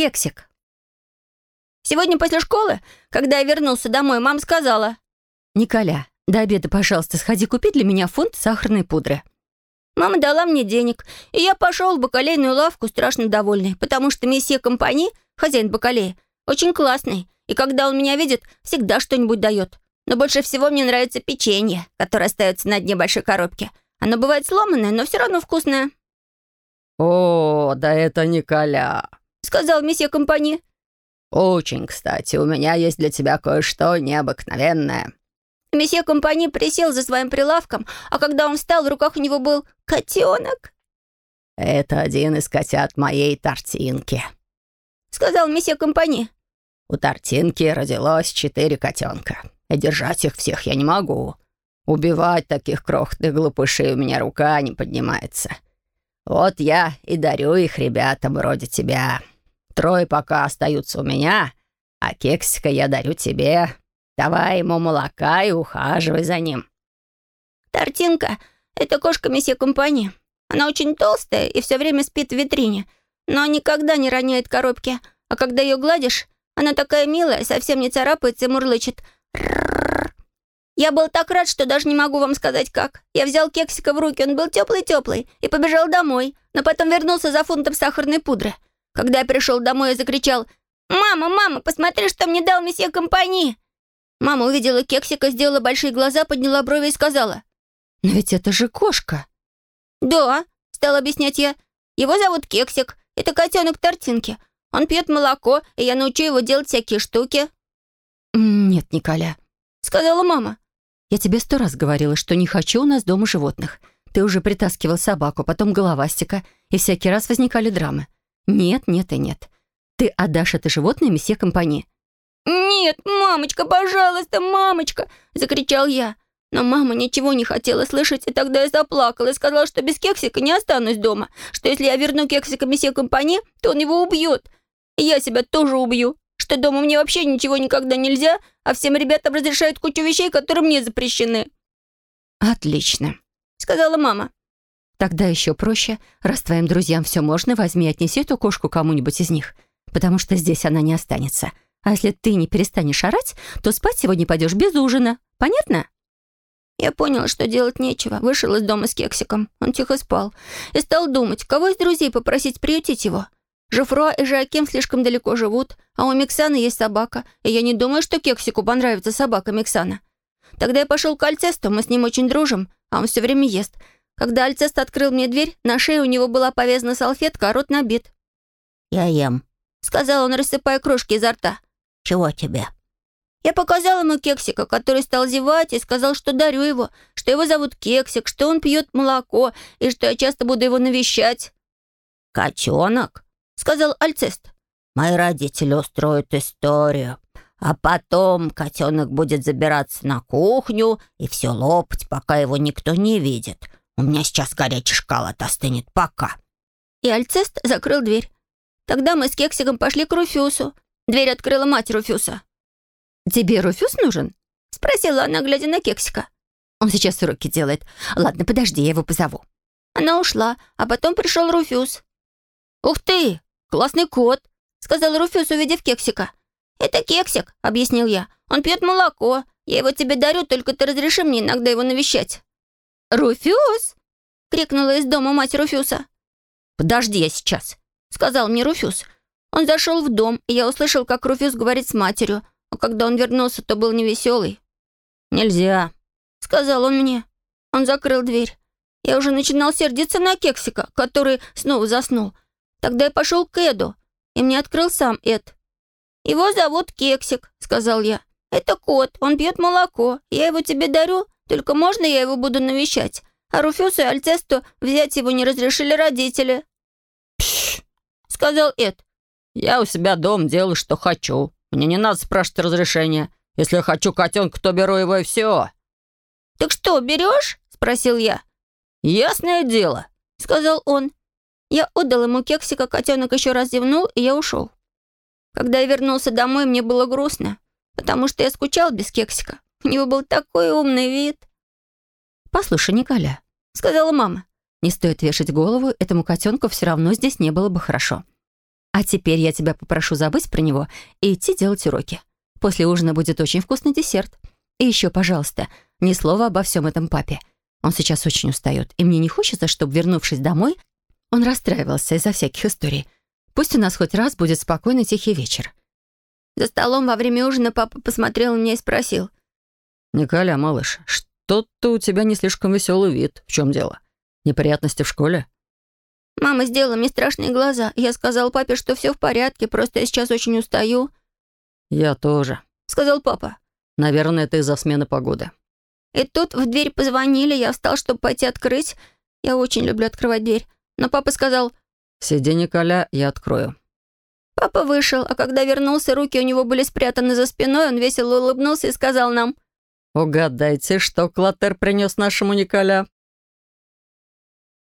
кексик. Сегодня после школы, когда я вернулся домой, мама сказала. «Николя, до обеда, пожалуйста, сходи купи для меня фунт сахарной пудры». Мама дала мне денег, и я пошел в бакалейную лавку страшно довольный, потому что месье компании, хозяин бакалея, очень классный, и когда он меня видит, всегда что-нибудь дает. Но больше всего мне нравится печенье, которое остается на дне большой коробки. Оно бывает сломанное, но все равно вкусное. «О, да это Николя», — сказал месье компании. «Очень кстати, у меня есть для тебя кое-что необыкновенное». Месье компании присел за своим прилавком, а когда он встал, в руках у него был котенок. «Это один из котят моей тортинки», — сказал месье компании. «У тортинки родилось четыре котенка, и держать их всех я не могу. Убивать таких крохотных глупышей у меня рука не поднимается. Вот я и дарю их ребятам вроде тебя. Трое пока остаются у меня, а кексика я дарю тебе. Давай ему молока и ухаживай за ним». «Тортинка — это кошка месье компании. Она очень толстая и все время спит в витрине, но никогда не роняет коробки. А когда ее гладишь, она такая милая, совсем не царапается и мурлычет. Я был так рад, что даже не могу вам сказать как. Я взял кексика в руки, он был теплый-теплый, и побежал домой, но потом вернулся за фунтом сахарной пудры. Когда я пришел домой, я закричал «Мама, мама, посмотри, что мне дал месье компании!» Мама увидела кексика, сделала большие глаза, подняла брови и сказала. «Но ведь это же кошка!» «Да», — стал объяснять я. «Его зовут Кексик. Это котенок Тортинки. Он пьет молоко, и я научу его делать всякие штуки». «Нет, Николя», — сказала мама. «Я тебе сто раз говорила, что не хочу у нас дома животных. Ты уже притаскивал собаку, потом головастика, и всякий раз возникали драмы. Нет, нет и нет. Ты отдашь это животное месье компании. «Нет, мамочка, пожалуйста, мамочка!» — закричал я. Но мама ничего не хотела слышать, и тогда я заплакала и сказала, что без кексика не останусь дома, что если я верну кексика месье компании, то он его убьет. И я себя тоже убью, что дома мне вообще ничего никогда нельзя, а всем ребятам разрешают кучу вещей, которые мне запрещены. «Отлично», — сказала мама. «Тогда еще проще. Раз твоим друзьям все можно, возьми и отнеси эту кошку кому-нибудь из них, потому что здесь она не останется». А если ты не перестанешь орать, то спать сегодня пойдешь без ужина. Понятно?» Я понял, что делать нечего. Вышел из дома с кексиком. Он тихо спал. И стал думать, кого из друзей попросить приютить его. Жофруа и Жаким слишком далеко живут, а у Миксана есть собака, и я не думаю, что кексику понравится собака Миксана. Тогда я пошел к Альцесту, мы с ним очень дружим, а он все время ест. Когда Альцест открыл мне дверь, на шее у него была повязана салфетка, а рот набит. «Я ем», — сказал он, рассыпая крошки изо рта. Чего тебе?» Я показал ему кексика, который стал зевать, и сказал, что дарю его, что его зовут Кексик, что он пьет молоко, и что я часто буду его навещать. «Котенок?» — сказал Альцест. «Мои родители устроят историю, а потом котенок будет забираться на кухню и все лопать, пока его никто не видит. У меня сейчас горячий шоколад остынет, пока». И Альцест закрыл дверь. Тогда мы с Кексиком пошли к Руфюсу. Дверь открыла мать Руфюса. «Тебе Руфюс нужен?» — спросила она, глядя на Кексика. «Он сейчас уроки делает. Ладно, подожди, я его позову». Она ушла, а потом пришел Руфюс. «Ух ты, классный кот!» — сказал Руфюс, увидев Кексика. «Это Кексик», — объяснил я. «Он пьет молоко. Я его тебе дарю, только ты разреши мне иногда его навещать». «Руфюс!» — крикнула из дома мать Руфюса. «Подожди, я сейчас», — сказал мне Руфюс. Он зашел в дом, и я услышал, как Руфюс говорит с матерью, а когда он вернулся, то был невеселый. «Нельзя», — сказал он мне. Он закрыл дверь. Я уже начинал сердиться на Кексика, который снова заснул. Тогда я пошел к Эду, и мне открыл сам Эд. «Его зовут Кексик», — сказал я. «Это кот, он пьет молоко. Я его тебе дарю, только можно я его буду навещать? А Руфюсу и Альцесту взять его не разрешили родители». «Пш!» — сказал Эд. Я у себя дом делаю, что хочу. Мне не надо спрашивать разрешения. Если я хочу котенка, то беру его и все». «Так что, берешь?» — спросил я. «Ясное дело», — сказал он. Я отдал ему кексика, котенок еще раз зевнул, и я ушел. Когда я вернулся домой, мне было грустно, потому что я скучал без кексика. У него был такой умный вид. «Послушай, Николя», — сказала мама, «не стоит вешать голову, этому котенку все равно здесь не было бы хорошо. А теперь я тебя попрошу забыть про него и идти делать уроки. После ужина будет очень вкусный десерт. И еще, пожалуйста, ни слова обо всем этом папе. Он сейчас очень устает, и мне не хочется, чтобы, вернувшись домой, он расстраивался из-за всяких историй. Пусть у нас хоть раз будет спокойный тихий вечер. За столом во время ужина папа посмотрел на меня и спросил. «Николя, малыш, что-то у тебя не слишком веселый вид. В чем дело? Неприятности в школе?» Мама сделала мне страшные глаза. Я сказал папе, что все в порядке, просто я сейчас очень устаю. «Я тоже», — сказал папа. «Наверное, это из-за смены погоды». И тут в дверь позвонили, я встал, чтобы пойти открыть. Я очень люблю открывать дверь. Но папа сказал... «Сиди, Николя, я открою». Папа вышел, а когда вернулся, руки у него были спрятаны за спиной, он весело улыбнулся и сказал нам... «Угадайте, что Клотер принес нашему Николя?»